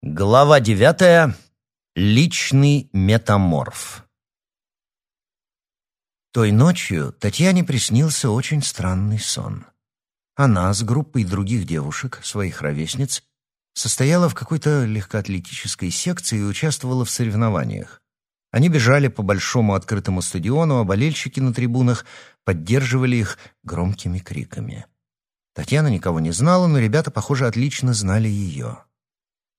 Глава девятая. Личный метаморф. Той ночью Татьяне приснился очень странный сон. Она с группой других девушек, своих ровесниц, состояла в какой-то легкоатлетической секции и участвовала в соревнованиях. Они бежали по большому открытому стадиону, а болельщики на трибунах поддерживали их громкими криками. Татьяна никого не знала, но ребята, похоже, отлично знали ее.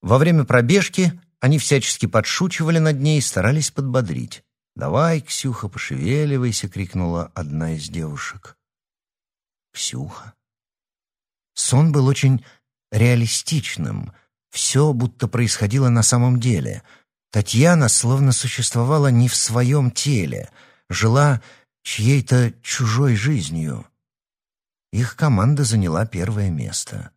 Во время пробежки они всячески подшучивали над ней и старались подбодрить. «Давай, Ксюха, пошевеливайся!» — крикнула одна из девушек. «Ксюха?» Сон был очень реалистичным. Все будто происходило на самом деле. Татьяна словно существовала не в своем теле, жила чьей-то чужой жизнью. Их команда заняла первое место.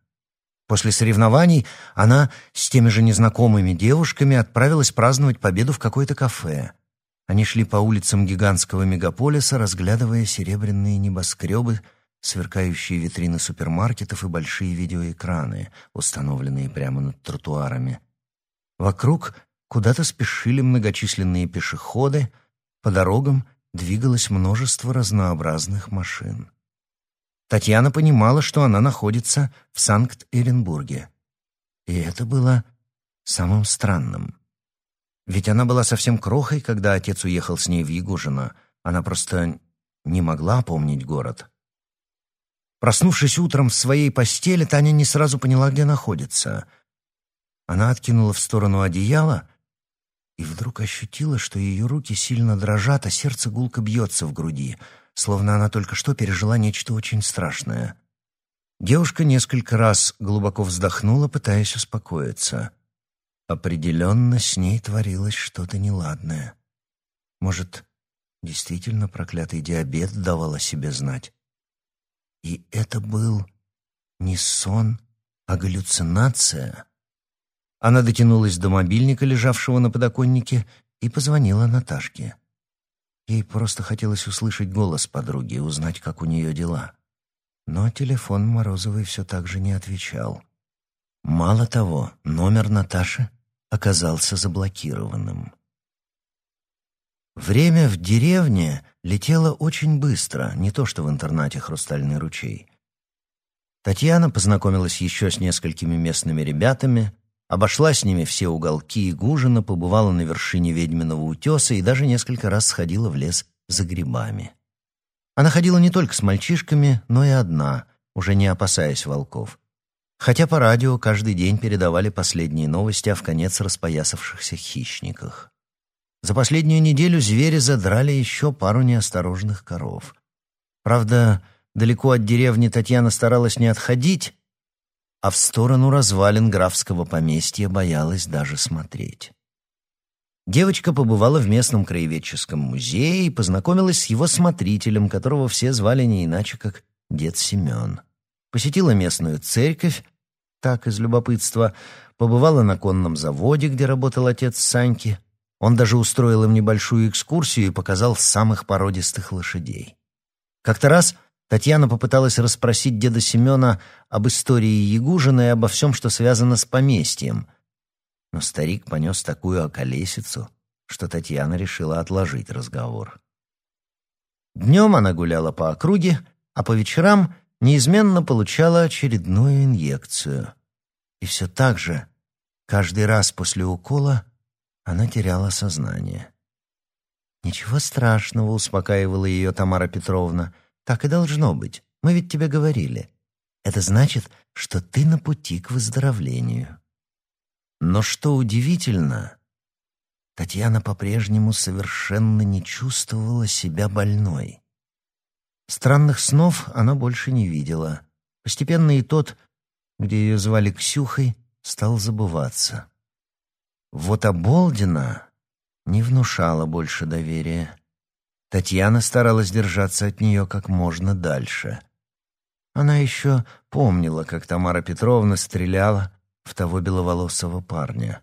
После соревнований она с теми же незнакомыми девушками отправилась праздновать победу в какое-то кафе. Они шли по улицам гигантского мегаполиса, разглядывая серебряные небоскребы, сверкающие витрины супермаркетов и большие видеоэкраны, установленные прямо над тротуарами. Вокруг куда-то спешили многочисленные пешеходы, по дорогам двигалось множество разнообразных машин. Татьяна понимала, что она находится в Санкт-Эренбурге. И это было самым странным. Ведь она была совсем крохой, когда отец уехал с ней в Ягужино. Она просто не могла помнить город. Проснувшись утром в своей постели, Таня не сразу поняла, где находится. Она откинула в сторону одеяло и вдруг ощутила, что ее руки сильно дрожат, а сердце гулко бьется в груди — словно она только что пережила нечто очень страшное. Девушка несколько раз глубоко вздохнула, пытаясь успокоиться. Определенно с ней творилось что-то неладное. Может, действительно проклятый диабет давал о себе знать? И это был не сон, а галлюцинация. Она дотянулась до мобильника, лежавшего на подоконнике, и позвонила Наташке. Ей просто хотелось услышать голос подруги и узнать, как у нее дела. Но телефон Морозовой все так же не отвечал. Мало того, номер Наташи оказался заблокированным. Время в деревне летело очень быстро, не то что в интернате «Хрустальный ручей». Татьяна познакомилась еще с несколькими местными ребятами, Обошла с ними все уголки Игужина, побывала на вершине ведьминого утеса и даже несколько раз сходила в лес за грибами. Она ходила не только с мальчишками, но и одна, уже не опасаясь волков. Хотя по радио каждый день передавали последние новости о вконец распоясавшихся хищниках. За последнюю неделю звери задрали еще пару неосторожных коров. Правда, далеко от деревни Татьяна старалась не отходить, а в сторону развалин графского поместья боялась даже смотреть. Девочка побывала в местном краеведческом музее и познакомилась с его смотрителем, которого все звали не иначе, как дед Семен. Посетила местную церковь, так из любопытства, побывала на конном заводе, где работал отец Саньки. Он даже устроил им небольшую экскурсию и показал самых породистых лошадей. Как-то раз Татьяна попыталась расспросить деда Семена об истории Ягужина и обо всем, что связано с поместьем. Но старик понес такую околесицу, что Татьяна решила отложить разговор. Днем она гуляла по округе, а по вечерам неизменно получала очередную инъекцию. И все так же, каждый раз после укола, она теряла сознание. «Ничего страшного», — успокаивала ее Тамара Петровна, — так и должно быть. Мы ведь тебе говорили. Это значит, что ты на пути к выздоровлению. Но что удивительно, Татьяна по-прежнему совершенно не чувствовала себя больной. Странных снов она больше не видела. Постепенно и тот, где ее звали Ксюхой, стал забываться. Вот Оболдина не внушала больше доверия. Татьяна старалась держаться от нее как можно дальше. Она еще помнила, как Тамара Петровна стреляла в того беловолосого парня.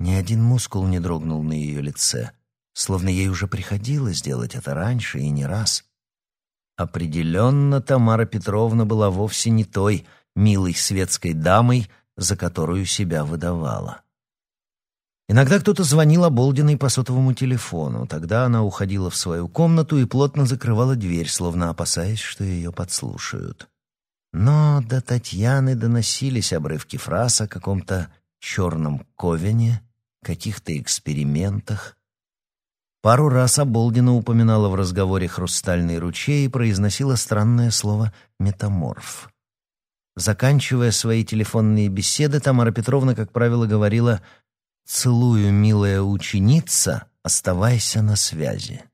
Ни один мускул не дрогнул на ее лице, словно ей уже приходилось делать это раньше и не раз. Определенно Тамара Петровна была вовсе не той милой светской дамой, за которую себя выдавала. Иногда кто-то звонил Оболдиной по сотовому телефону. Тогда она уходила в свою комнату и плотно закрывала дверь, словно опасаясь, что ее подслушают. Но до Татьяны доносились обрывки фраз о каком-то черном ковене, каких-то экспериментах. Пару раз Оболдина упоминала в разговоре «хрустальный ручей» и произносила странное слово «метаморф». Заканчивая свои телефонные беседы, Тамара Петровна, как правило, говорила «Целую, милая ученица, оставайся на связи».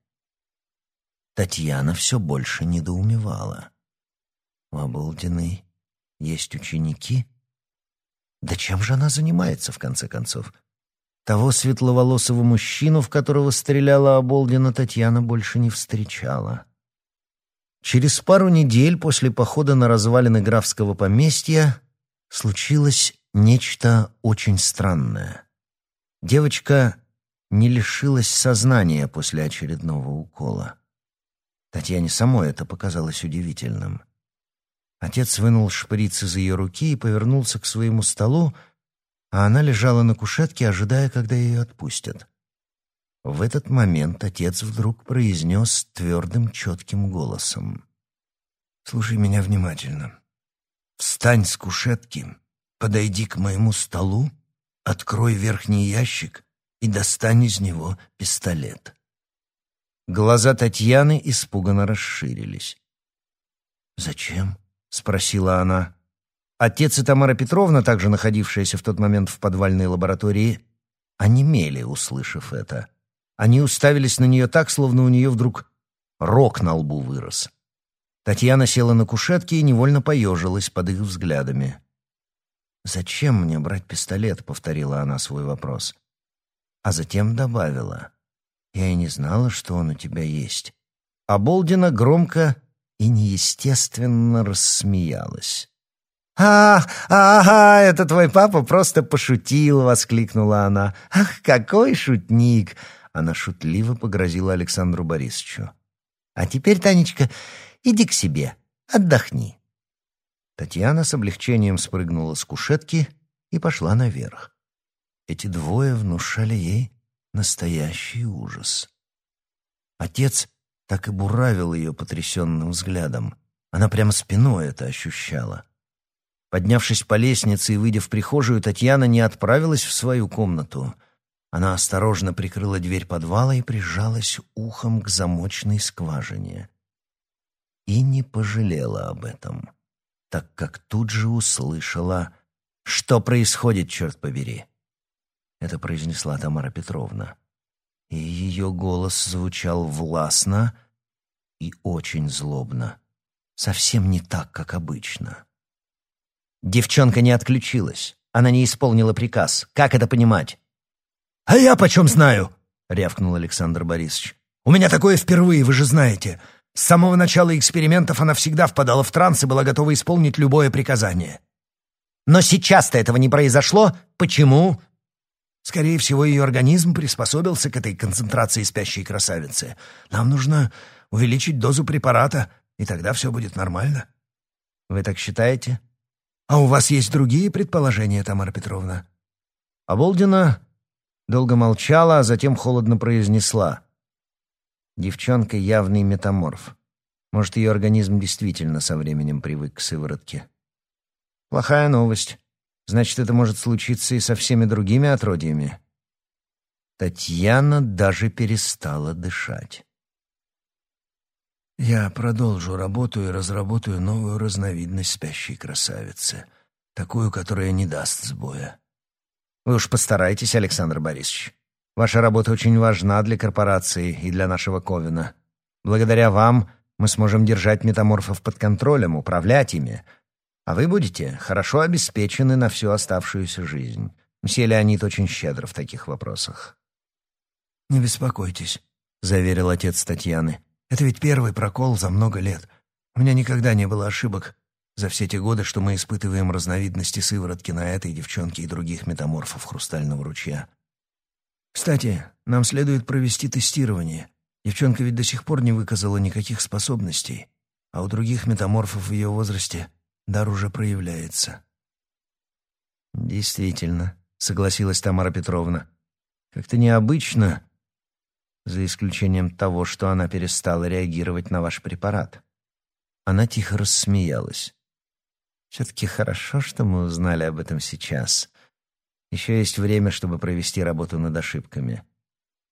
Татьяна все больше недоумевала. У Оболдиной есть ученики? Да чем же она занимается, в конце концов? Того светловолосого мужчину, в которого стреляла Оболдина, Татьяна больше не встречала. Через пару недель после похода на развалины графского поместья случилось нечто очень странное. Девочка не лишилась сознания после очередного укола. Татьяне самой это показалось удивительным. Отец вынул шприц из ее руки и повернулся к своему столу, а она лежала на кушетке, ожидая, когда ее отпустят. В этот момент отец вдруг произнес твердым, четким голосом. «Слушай меня внимательно. Встань с кушетки, подойди к моему столу, открой верхний ящик и достань из него пистолет». Глаза Татьяны испуганно расширились. «Зачем?» — спросила она. Отец и Тамара Петровна, также находившиеся в тот момент в подвальной лаборатории, онемели, услышав это. Они уставились на нее так, словно у нее вдруг рог на лбу вырос. Татьяна села на кушетке и невольно поежилась под их взглядами. «Зачем мне брать пистолет?» — повторила она свой вопрос. А затем добавила. «Я и не знала, что он у тебя есть». А Болдина громко и неестественно рассмеялась. «А, ага, это твой папа просто пошутил!» — воскликнула она. «Ах, какой шутник!» Она шутливо погрозила Александру Борисовичу. «А теперь, Танечка, иди к себе, отдохни». Татьяна с облегчением спрыгнула с кушетки и пошла наверх. Эти двое внушали ей настоящий ужас. Отец так и буравил ее потрясенным взглядом. Она прямо спиной это ощущала. Поднявшись по лестнице и выйдя в прихожую, Татьяна не отправилась в свою комнату. Она осторожно прикрыла дверь подвала и прижалась ухом к замочной скважине. И не пожалела об этом, так как тут же услышала «Что происходит, черт побери?» Это произнесла Тамара Петровна и ее голос звучал властно и очень злобно. Совсем не так, как обычно. Девчонка не отключилась. Она не исполнила приказ. Как это понимать? «А я почем знаю?» — рявкнул Александр Борисович. «У меня такое впервые, вы же знаете. С самого начала экспериментов она всегда впадала в транс и была готова исполнить любое приказание». «Но сейчас-то этого не произошло. Почему?» Скорее всего, ее организм приспособился к этой концентрации спящей красавицы. Нам нужно увеличить дозу препарата, и тогда все будет нормально. Вы так считаете? А у вас есть другие предположения, Тамара Петровна? Оболдина долго молчала, а затем холодно произнесла. Девчонка явный метаморф. Может, ее организм действительно со временем привык к сыворотке. Плохая новость. Значит, это может случиться и со всеми другими отродьями. Татьяна даже перестала дышать. Я продолжу работу и разработаю новую разновидность спящей красавицы, такую, которая не даст сбоя. Вы уж постарайтесь, Александр Борисович. Ваша работа очень важна для корпорации и для нашего Ковина. Благодаря вам мы сможем держать метаморфов под контролем, управлять ими, а вы будете хорошо обеспечены на всю оставшуюся жизнь. Мсье Леонид очень щедр в таких вопросах». «Не беспокойтесь», — заверил отец Татьяны. «Это ведь первый прокол за много лет. У меня никогда не было ошибок за все те годы, что мы испытываем разновидности сыворотки на этой девчонке и других метаморфов хрустального ручья. Кстати, нам следует провести тестирование. Девчонка ведь до сих пор не выказала никаких способностей, а у других метаморфов в ее возрасте дар уже проявляется. «Действительно», — согласилась Тамара Петровна. Как-то необычно, за исключением того, что она перестала реагировать на ваш препарат. Она тихо рассмеялась. Все-таки хорошо, что мы узнали об этом сейчас. Еще есть время, чтобы провести работу над ошибками.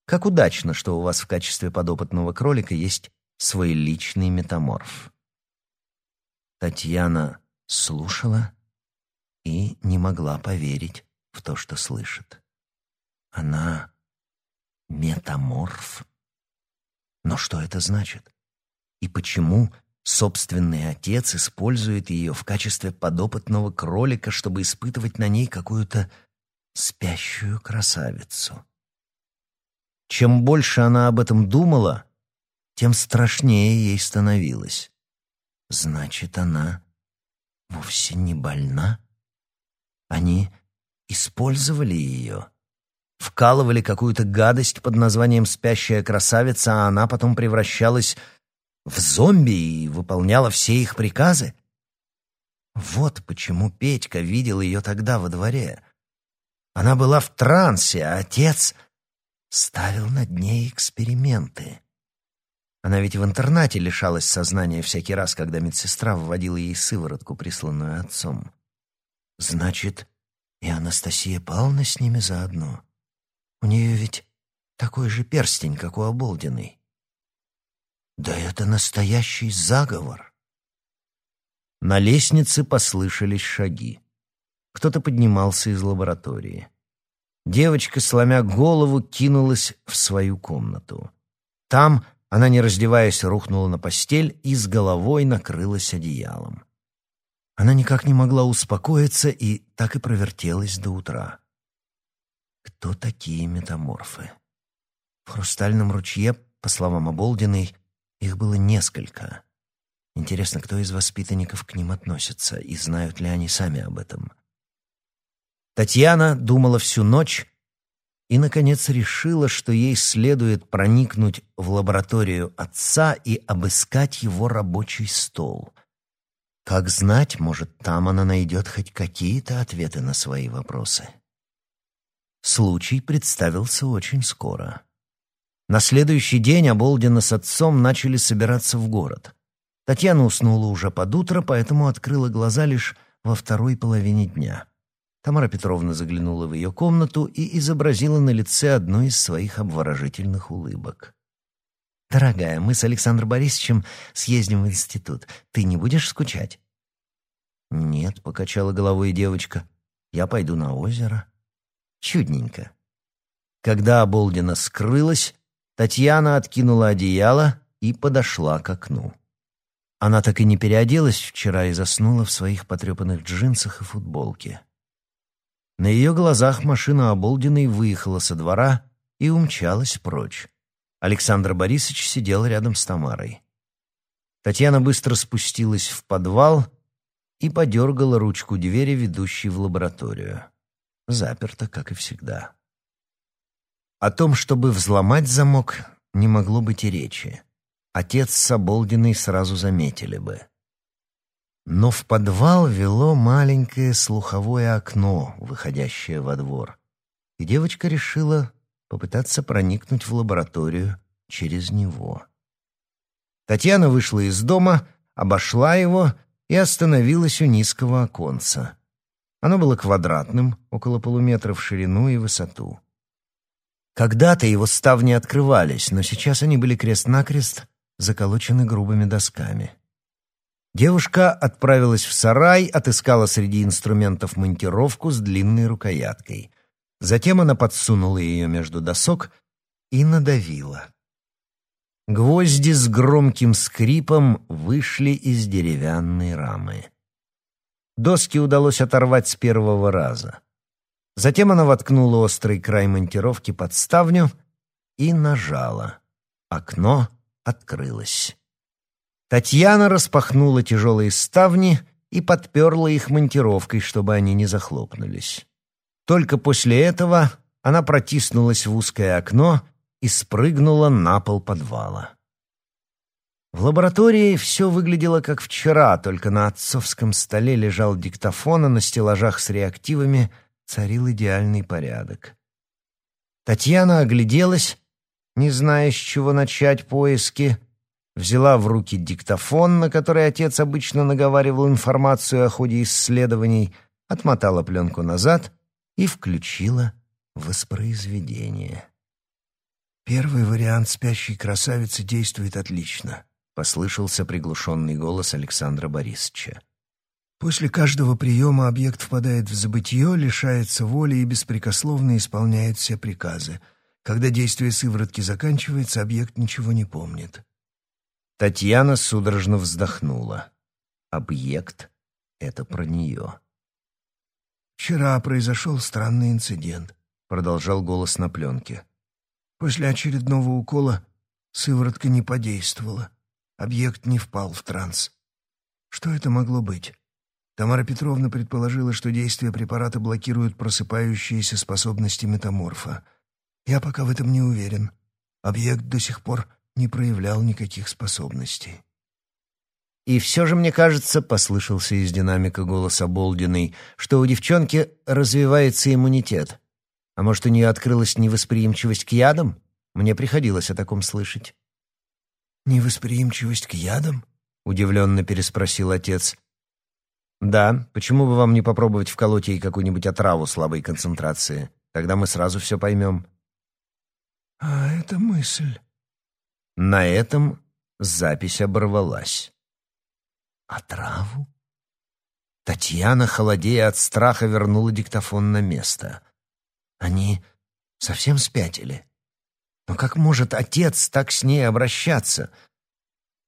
Как удачно, что у вас в качестве подопытного кролика есть свой личный метаморф. Татьяна слушала и не могла поверить в то, что слышит. Она метаморф? Но что это значит? И почему собственный отец использует ее в качестве подопытного кролика, чтобы испытывать на ней какую-то спящую красавицу? Чем больше она об этом думала, тем страшнее ей становилось. Значит, она вовсе не больна? Они использовали ее, вкалывали какую-то гадость под названием «спящая красавица», а она потом превращалась в зомби и выполняла все их приказы? Вот почему Петька видел ее тогда во дворе. Она была в трансе, а отец ставил над ней эксперименты. Она ведь в интернате лишалась сознания всякий раз, когда медсестра вводила ей сыворотку, присланную отцом. Значит, и Анастасия Павловна с ними заодно. У нее ведь такой же перстень, как у оболденной. Да это настоящий заговор. На лестнице послышались шаги. Кто-то поднимался из лаборатории. Девочка, сломя голову, кинулась в свою комнату. Там она, не раздеваясь, рухнула на постель и с головой накрылась одеялом. Она никак не могла успокоиться и так и провертелась до утра. Кто такие метаморфы? В «Хрустальном ручье», по словам Оболдиной, их было несколько. Интересно, кто из воспитанников к ним относится, и знают ли они сами об этом. Татьяна думала всю ночь и, наконец, решила, что ей следует проникнуть в лабораторию отца и обыскать его рабочий стол. Как знать, может, там она найдет хоть какие-то ответы на свои вопросы. Случай представился очень скоро. На следующий день Оболдина с отцом начали собираться в город. Татьяна уснула уже под утро, поэтому открыла глаза лишь во второй половине дня. Тамара Петровна заглянула в ее комнату и изобразила на лице одну из своих обворожительных улыбок. «Дорогая, мы с Александром Борисовичем съездим в институт. Ты не будешь скучать?» «Нет», — покачала головой девочка. «Я пойду на озеро». «Чудненько». Когда Оболдина скрылась, Татьяна откинула одеяло и подошла к окну. Она так и не переоделась вчера и заснула в своих потрепанных джинсах и футболке. На ее глазах машина Оболдиной выехала со двора и умчалась прочь. Александр Борисович сидел рядом с Тамарой. Татьяна быстро спустилась в подвал и подергала ручку двери, ведущей в лабораторию. Заперто, как и всегда. О том, чтобы взломать замок, не могло быть и речи. Отец с Оболдиной сразу заметили бы. Но в подвал вело маленькое слуховое окно, выходящее во двор, и девочка решила попытаться проникнуть в лабораторию через него. Татьяна вышла из дома, обошла его и остановилась у низкого оконца. Оно было квадратным, около полуметра в ширину и высоту. Когда-то его ставни открывались, но сейчас они были крест-накрест заколочены грубыми досками. Девушка отправилась в сарай, отыскала среди инструментов монтировку с длинной рукояткой. Затем она подсунула ее между досок и надавила. Гвозди с громким скрипом вышли из деревянной рамы. Доски удалось оторвать с первого раза. Затем она воткнула острый край монтировки под ставню и нажала. Окно открылось. Татьяна распахнула тяжелые ставни и подперла их монтировкой, чтобы они не захлопнулись. Только после этого она протиснулась в узкое окно и спрыгнула на пол подвала. В лаборатории все выглядело как вчера, только на отцовском столе лежал диктофон, а на стеллажах с реактивами царил идеальный порядок. Татьяна огляделась, не зная, с чего начать поиски, взяла в руки диктофон, на который отец обычно наговаривал информацию о ходе исследований, отмотала пленку назад и включила воспроизведение. «Первый вариант спящей красавицы действует отлично», — послышался приглушенный голос Александра Борисовича. «После каждого приема объект впадает в забытье, лишается воли и беспрекословно исполняет все приказы. Когда действие сыворотки заканчивается, объект ничего не помнит». Татьяна судорожно вздохнула. «Объект — это про нее». «Вчера произошел странный инцидент», — продолжал голос на пленке. «После очередного укола сыворотка не подействовала. Объект не впал в транс. Что это могло быть? Тамара Петровна предположила, что действие препарата блокирует просыпающиеся способности метаморфа. Я пока в этом не уверен. Объект до сих пор не проявлял никаких способностей. И все же, мне кажется, послышался из динамика голос Оболдиной, что у девчонки развивается иммунитет. А может, у нее открылась невосприимчивость к ядам? Мне приходилось о таком слышать. «Невосприимчивость к ядам?» — удивленно переспросил отец. «Да, почему бы вам не попробовать вколоть ей какую-нибудь отраву слабой концентрации? Тогда мы сразу все поймем». «А это мысль». На этом запись оборвалась. «Отраву?» Татьяна, холодея от страха, вернула диктофон на место. Они совсем спятили. Но как может отец так с ней обращаться?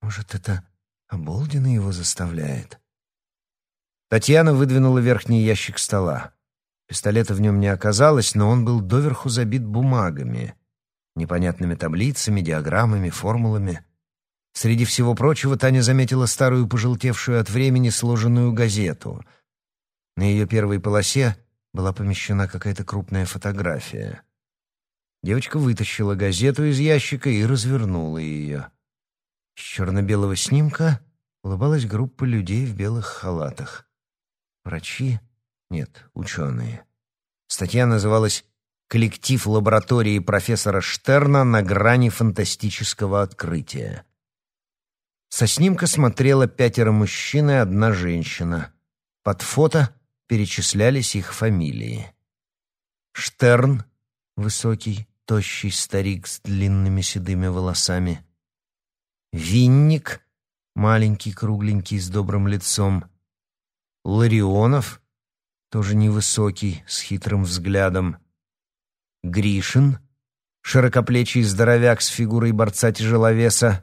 Может, это Оболдина его заставляет? Татьяна выдвинула верхний ящик стола. Пистолета в нем не оказалось, но он был доверху забит бумагами, непонятными таблицами, диаграммами, формулами. Среди всего прочего Таня заметила старую пожелтевшую от времени сложенную газету. На ее первой полосе была помещена какая-то крупная фотография. Девочка вытащила газету из ящика и развернула ее. С черно-белого снимка улыбалась группа людей в белых халатах. Врачи? Нет, ученые. Статья называлась «Коллектив лаборатории профессора Штерна на грани фантастического открытия». Со снимка смотрела пятеро мужчин и одна женщина. Под фото перечислялись их фамилии. Штерн, высокий, тощий старик с длинными седыми волосами. Винник, маленький, кругленький, с добрым лицом. Ларионов, тоже невысокий, с хитрым взглядом. Гришин, широкоплечий здоровяк с фигурой борца-тяжеловеса.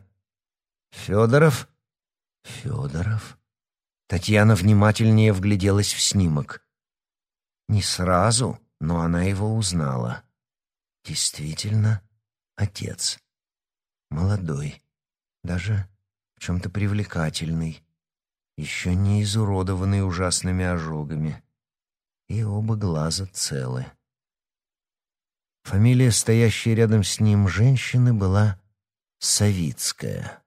Федоров? Федоров? Татьяна внимательнее вгляделась в снимок. Не сразу, но она его узнала. Действительно, отец. Молодой, даже в чем-то привлекательный, еще не изуродованный ужасными ожогами. И оба глаза целы. Фамилия, стоящей рядом с ним женщины, была Савицкая.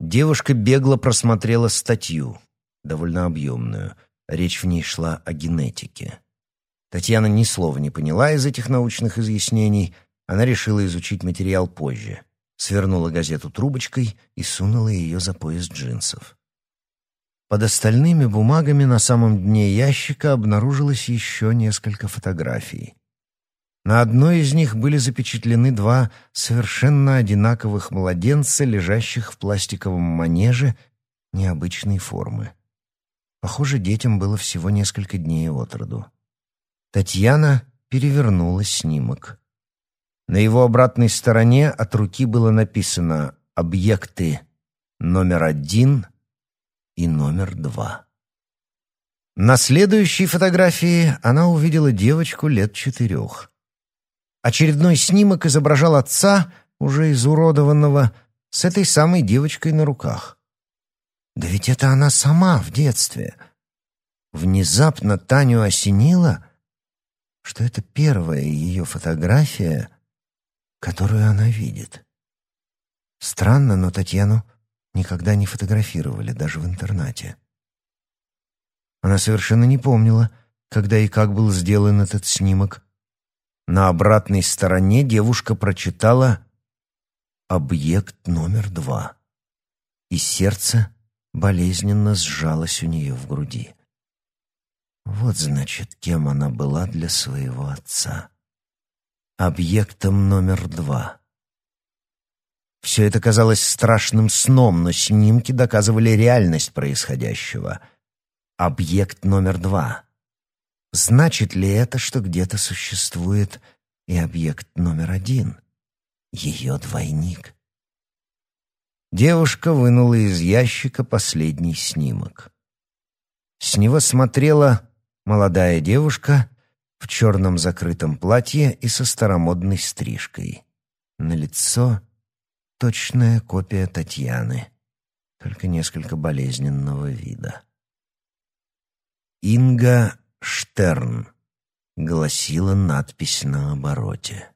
Девушка бегло просмотрела статью, довольно объемную. Речь в ней шла о генетике. Татьяна ни слова не поняла из этих научных изъяснений. Она решила изучить материал позже. Свернула газету трубочкой и сунула ее за пояс джинсов. Под остальными бумагами на самом дне ящика обнаружилось еще несколько фотографий. На одной из них были запечатлены два совершенно одинаковых младенца, лежащих в пластиковом манеже необычной формы. Похоже, детям было всего несколько дней от роду. Татьяна перевернула снимок. На его обратной стороне от руки было написано «Объекты номер один и номер два». На следующей фотографии она увидела девочку лет четырех. Очередной снимок изображал отца, уже изуродованного, с этой самой девочкой на руках. Да ведь это она сама в детстве. Внезапно Таню осенило — что это первая ее фотография, которую она видит. Странно, но Татьяну никогда не фотографировали, даже в интернате. Она совершенно не помнила, когда и как был сделан этот снимок. На обратной стороне девушка прочитала «Объект номер два», и сердце болезненно сжалось у нее в груди. Вот, значит, кем она была для своего отца. Объектом номер два. Все это казалось страшным сном, но снимки доказывали реальность происходящего. Объект номер два. Значит ли это, что где-то существует и объект номер один? Ее двойник. Девушка вынула из ящика последний снимок. С него смотрела молодая девушка в черном закрытом платье и со старомодной стрижкой. На лицо точная копия Татьяны, только несколько болезненного вида. Инга Штерн, гласила надпись на обороте.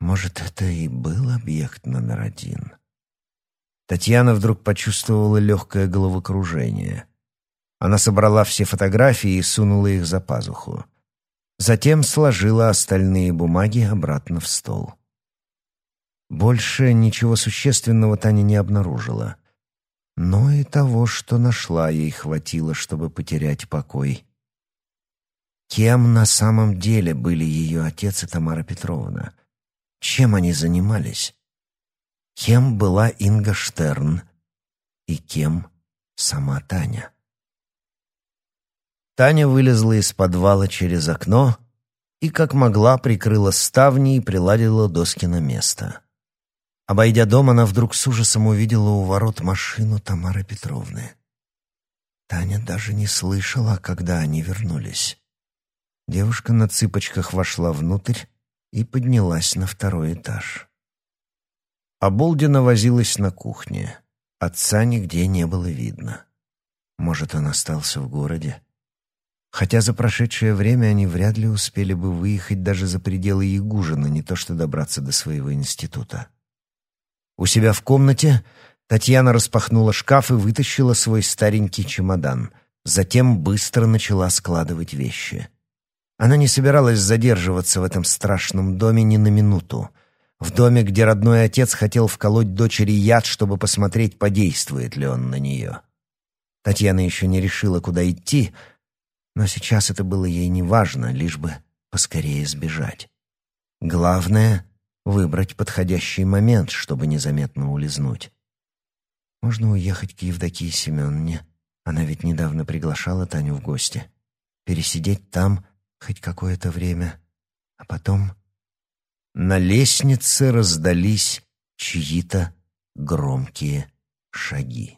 Может, это и был объект номер один? Татьяна вдруг почувствовала легкое головокружение. Она собрала все фотографии и сунула их за пазуху. Затем сложила остальные бумаги обратно в стол. Больше ничего существенного Таня не обнаружила. Но и того, что нашла, ей хватило, чтобы потерять покой. Кем на самом деле были ее отец и Тамара Петровна? Чем они занимались? Кем была Инга Штерн? И кем сама Таня? Таня вылезла из подвала через окно и, как могла, прикрыла ставни и приладила доски на место. Обойдя дом, она вдруг с ужасом увидела у ворот машину Тамары Петровны. Таня даже не слышала, когда они вернулись. Девушка на цыпочках вошла внутрь и поднялась на второй этаж. Оболдина возилась на кухне. Отца нигде не было видно. Может, он остался в городе? Хотя за прошедшее время они вряд ли успели бы выехать даже за пределы Ягужина, не то что добраться до своего института. У себя в комнате Татьяна распахнула шкаф и вытащила свой старенький чемодан. Затем быстро начала складывать вещи. Она не собиралась задерживаться в этом страшном доме ни на минуту. В доме, где родной отец хотел вколоть дочери яд, чтобы посмотреть, подействует ли он на нее. Татьяна еще не решила, куда идти, но сейчас это было ей не важно, лишь бы поскорее сбежать. Главное выбрать подходящий момент, чтобы незаметно улизнуть. Можно уехать к Евдокии Семеновне. Она ведь недавно приглашала Таню в гости. Пересидеть там хоть какое-то время, а потом... На лестнице раздались чьи-то громкие шаги.